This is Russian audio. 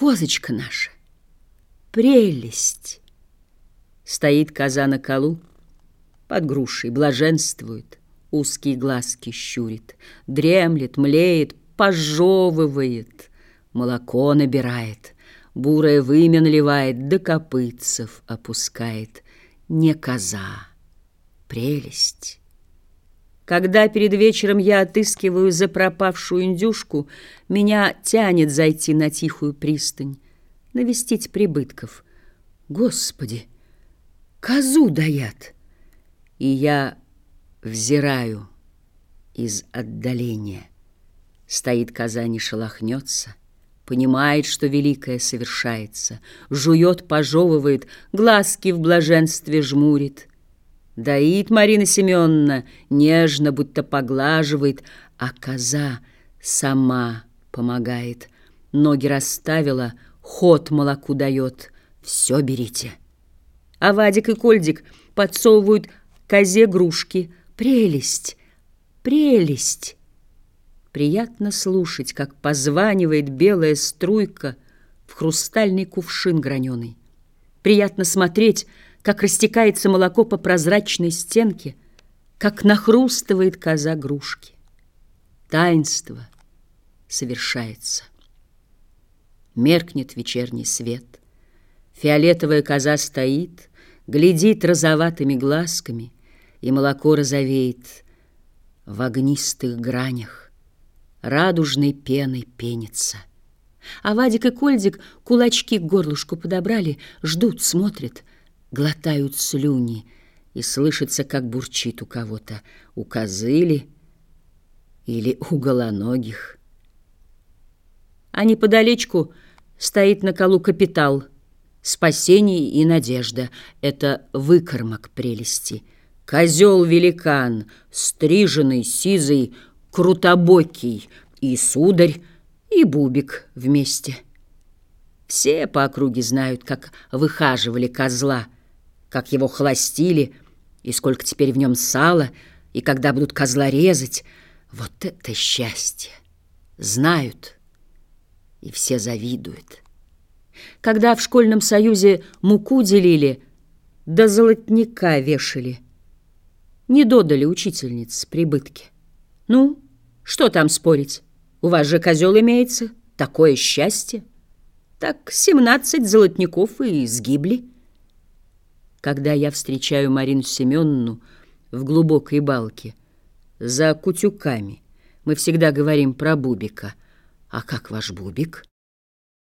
Козочка наша, прелесть! Стоит коза на колу, под грушей блаженствует, Узкие глазки щурит, дремлет, млеет, пожевывает, Молоко набирает, бурое вымя наливает, До копытцев опускает. Не коза, прелесть. Когда перед вечером я отыскиваю запропавшую индюшку, меня тянет зайти на тихую пристань, навестить прибытков. Господи, козу даят! И я взираю из отдаления. Стоит коза, не шелохнется, понимает, что великое совершается, жует, пожевывает, глазки в блаженстве жмурит — Доит Марина Семеновна, нежно, будто поглаживает, а коза сама помогает. Ноги расставила, ход молоку дает. Все берите. А Вадик и Кольдик подсовывают козе грушки. Прелесть, прелесть. Приятно слушать, как позванивает белая струйка в хрустальный кувшин граненый. Приятно смотреть, как растекается молоко по прозрачной стенке, как нахрустывает коза грушки. Таинство совершается. Меркнет вечерний свет. Фиолетовая коза стоит, глядит розоватыми глазками, и молоко розовеет в огнистых гранях, радужной пеной пенится. А Вадик и Кольдик кулачки к горлышку подобрали, ждут, смотрят — глотают слюни, и слышится, как бурчит у кого-то, у козыли или у голоногих. А неподалечку стоит на колу капитал, спасение и надежда. Это выкормок прелести. Козел-великан, стриженный, сизый, крутобокий, и сударь, и бубик вместе. Все по округе знают, как выхаживали козла — как его холостили, и сколько теперь в нем сала, и когда будут козла резать. Вот это счастье! Знают, и все завидуют. Когда в школьном союзе муку делили, до золотника вешали, не додали учительниц прибытки. Ну, что там спорить? У вас же козел имеется, такое счастье. Так семнадцать золотников и сгибли. Когда я встречаю Марину Семеновну в глубокой балке, за кутюками, мы всегда говорим про Бубика. А как ваш Бубик?